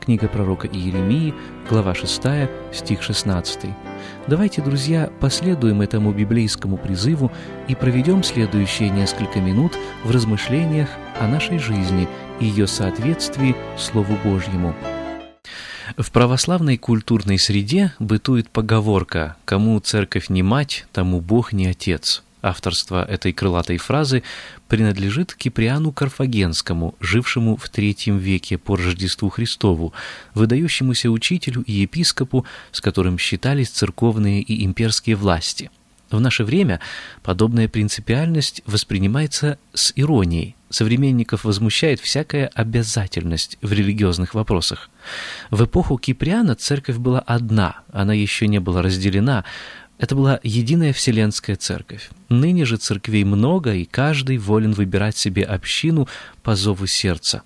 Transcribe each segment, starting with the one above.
Книга пророка Иеремии, глава 6, стих 16. Давайте, друзья, последуем этому библейскому призыву и проведем следующие несколько минут в размышлениях о нашей жизни и ее соответствии Слову Божьему. В православной культурной среде бытует поговорка «Кому церковь не мать, тому Бог не отец». Авторство этой крылатой фразы принадлежит Киприану Карфагенскому, жившему в III веке по Рождеству Христову, выдающемуся учителю и епископу, с которым считались церковные и имперские власти. В наше время подобная принципиальность воспринимается с иронией. Современников возмущает всякая обязательность в религиозных вопросах. В эпоху Киприана церковь была одна, она еще не была разделена, это была единая Вселенская Церковь. Ныне же церквей много, и каждый волен выбирать себе общину по зову сердца.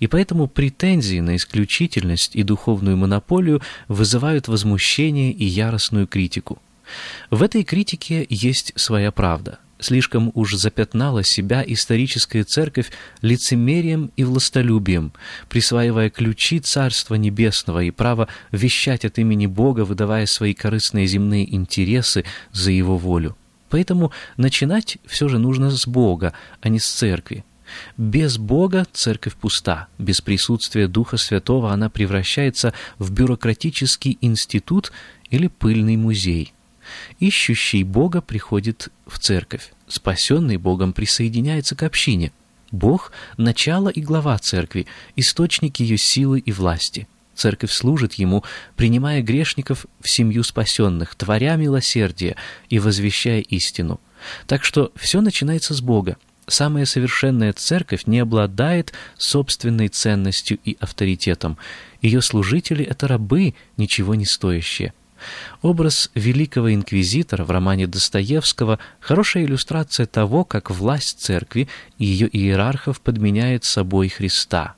И поэтому претензии на исключительность и духовную монополию вызывают возмущение и яростную критику. В этой критике есть своя правда. Слишком уж запятнала себя историческая церковь лицемерием и властолюбием, присваивая ключи Царства Небесного и право вещать от имени Бога, выдавая свои корыстные земные интересы за Его волю. Поэтому начинать все же нужно с Бога, а не с церкви. Без Бога церковь пуста, без присутствия Духа Святого она превращается в бюрократический институт или пыльный музей. Ищущий Бога приходит в церковь, спасенный Богом присоединяется к общине. Бог — начало и глава церкви, источник ее силы и власти. Церковь служит Ему, принимая грешников в семью спасенных, творя милосердие и возвещая истину. Так что все начинается с Бога. Самая совершенная церковь не обладает собственной ценностью и авторитетом. Ее служители — это рабы, ничего не стоящие. Образ великого инквизитора в романе Достоевского – хорошая иллюстрация того, как власть церкви и ее иерархов подменяет собой Христа.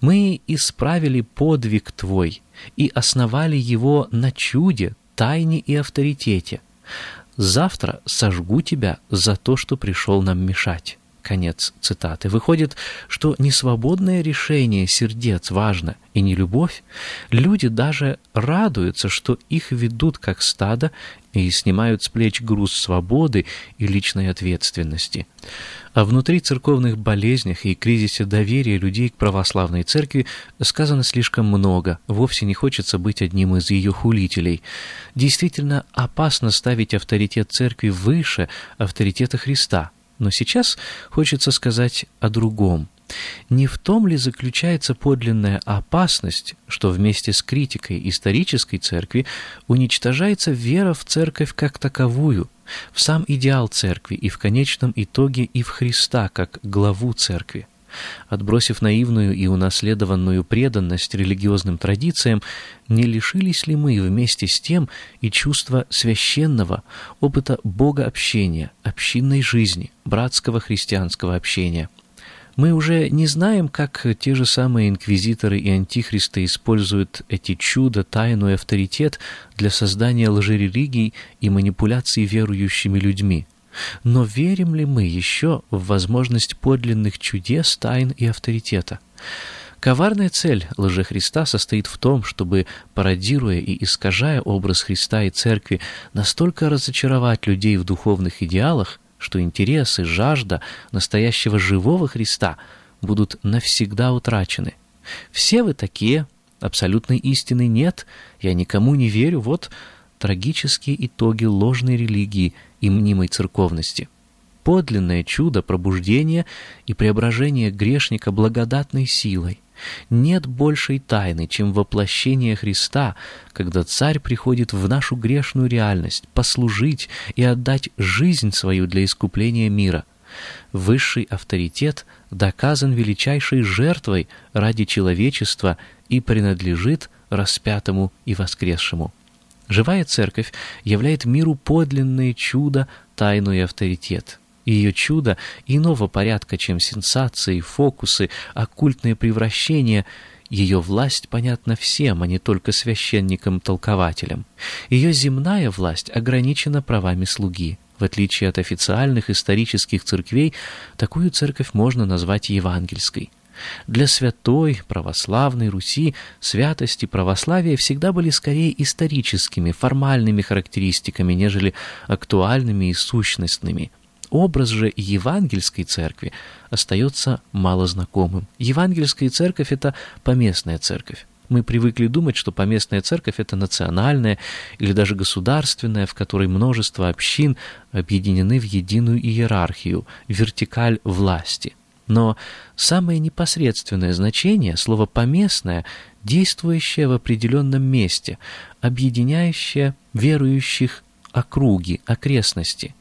«Мы исправили подвиг Твой и основали его на чуде, тайне и авторитете. Завтра сожгу Тебя за то, что пришел нам мешать». Конец цитаты. Выходит, что не свободное решение сердец важно, и не любовь. Люди даже радуются, что их ведут как стадо и снимают с плеч груз свободы и личной ответственности. О внутри церковных болезнях и кризисе доверия людей к православной церкви сказано слишком много, вовсе не хочется быть одним из ее хулителей. Действительно опасно ставить авторитет церкви выше авторитета Христа – но сейчас хочется сказать о другом. Не в том ли заключается подлинная опасность, что вместе с критикой исторической церкви уничтожается вера в церковь как таковую, в сам идеал церкви и в конечном итоге и в Христа как главу церкви? Отбросив наивную и унаследованную преданность религиозным традициям, не лишились ли мы вместе с тем и чувства священного, опыта богообщения, общинной жизни, братского христианского общения? Мы уже не знаем, как те же самые инквизиторы и антихристы используют эти чудо, тайну и авторитет для создания лжерелигий и манипуляций верующими людьми – но верим ли мы еще в возможность подлинных чудес, тайн и авторитета? Коварная цель лжехриста состоит в том, чтобы, пародируя и искажая образ Христа и Церкви, настолько разочаровать людей в духовных идеалах, что интересы, жажда настоящего живого Христа будут навсегда утрачены. Все вы такие, абсолютной истины нет, я никому не верю, вот трагические итоги ложной религии и мнимой церковности. Подлинное чудо пробуждения и преображения грешника благодатной силой. Нет большей тайны, чем воплощение Христа, когда Царь приходит в нашу грешную реальность, послужить и отдать жизнь свою для искупления мира. Высший авторитет доказан величайшей жертвой ради человечества и принадлежит распятому и воскресшему. Живая церковь являет миру подлинное чудо, тайну и авторитет. Ее чудо иного порядка, чем сенсации, фокусы, оккультные превращения – ее власть понятна всем, а не только священникам-толкователям. Ее земная власть ограничена правами слуги. В отличие от официальных исторических церквей, такую церковь можно назвать евангельской. Для святой, православной Руси святости православия всегда были скорее историческими, формальными характеристиками, нежели актуальными и сущностными. Образ же евангельской церкви остается малознакомым. Евангельская церковь – это поместная церковь. Мы привыкли думать, что поместная церковь – это национальная или даже государственная, в которой множество общин объединены в единую иерархию, вертикаль власти – но самое непосредственное значение слова «поместное» — действующее в определенном месте, объединяющее верующих округи, окрестности.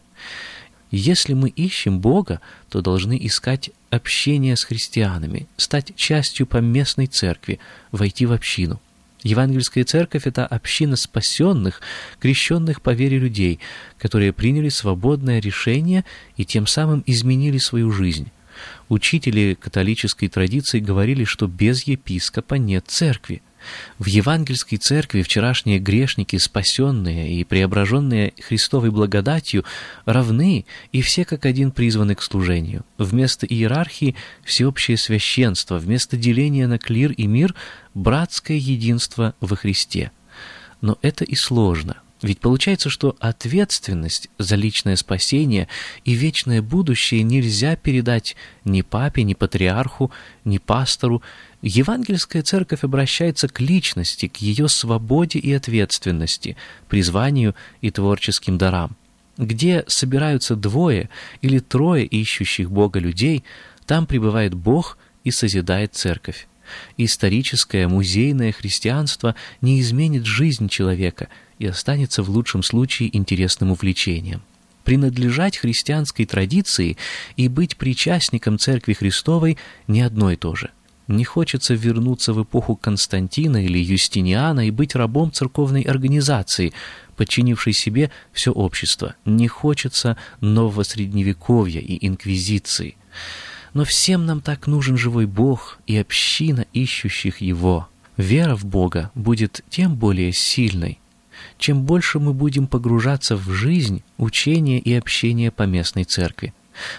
Если мы ищем Бога, то должны искать общение с христианами, стать частью поместной церкви, войти в общину. Евангельская церковь — это община спасенных, крещенных по вере людей, которые приняли свободное решение и тем самым изменили свою жизнь. Учители католической традиции говорили, что без епископа нет церкви. В евангельской церкви вчерашние грешники, спасенные и преображенные Христовой благодатью, равны и все как один призваны к служению. Вместо иерархии – всеобщее священство, вместо деления на клир и мир – братское единство во Христе. Но это и сложно. Ведь получается, что ответственность за личное спасение и вечное будущее нельзя передать ни папе, ни патриарху, ни пастору. Евангельская церковь обращается к личности, к ее свободе и ответственности, призванию и творческим дарам. Где собираются двое или трое ищущих Бога людей, там пребывает Бог и созидает церковь. Историческое, музейное христианство не изменит жизнь человека – и останется в лучшем случае интересным увлечением. Принадлежать христианской традиции и быть причастником Церкви Христовой не одно и то же. Не хочется вернуться в эпоху Константина или Юстиниана и быть рабом церковной организации, подчинившей себе все общество. Не хочется нового средневековья и инквизиции. Но всем нам так нужен живой Бог и община ищущих Его. Вера в Бога будет тем более сильной, чем больше мы будем погружаться в жизнь, учение и общение поместной церкви.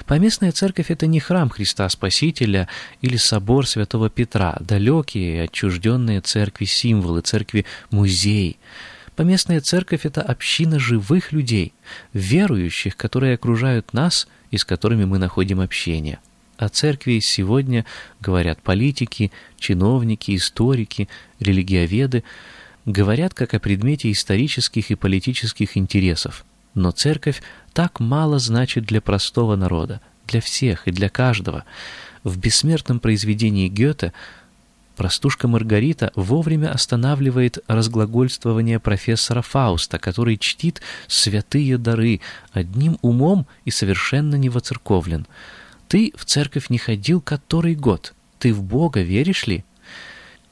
Поместная церковь — это не храм Христа Спасителя или собор святого Петра, далекие и отчужденные церкви символы, церкви музей. Поместная церковь — это община живых людей, верующих, которые окружают нас и с которыми мы находим общение. О церкви сегодня говорят политики, чиновники, историки, религиоведы, говорят как о предмете исторических и политических интересов. Но церковь так мало значит для простого народа, для всех и для каждого. В бессмертном произведении Гёте простушка Маргарита вовремя останавливает разглагольствование профессора Фауста, который чтит святые дары, одним умом и совершенно не воцерковлен. «Ты в церковь не ходил который год? Ты в Бога веришь ли?»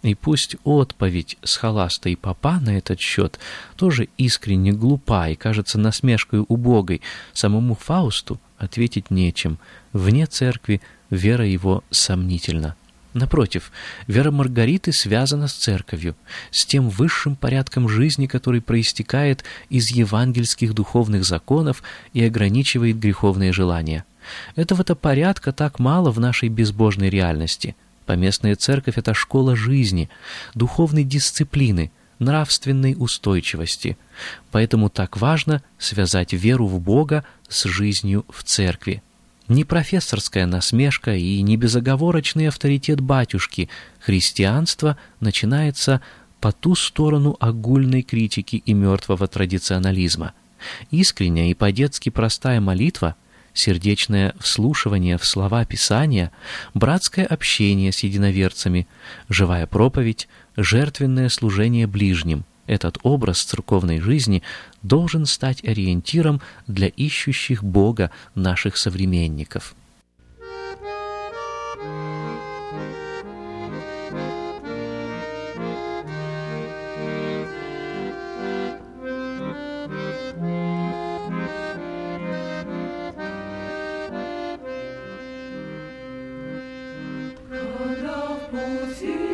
И пусть отповедь с холаста и папа на этот счет тоже искренне глупа и кажется насмешкой убогой, самому Фаусту ответить нечем. Вне церкви вера его сомнительна. Напротив, вера Маргариты связана с церковью, с тем высшим порядком жизни, который проистекает из евангельских духовных законов и ограничивает греховные желания. Этого-то порядка так мало в нашей безбожной реальности – Поместная церковь — это школа жизни, духовной дисциплины, нравственной устойчивости. Поэтому так важно связать веру в Бога с жизнью в церкви. Не профессорская насмешка и не безоговорочный авторитет батюшки. Христианство начинается по ту сторону огульной критики и мертвого традиционализма. Искренняя и по-детски простая молитва — сердечное вслушивание в слова Писания, братское общение с единоверцами, живая проповедь, жертвенное служение ближним. Этот образ церковной жизни должен стать ориентиром для ищущих Бога наших современников. see.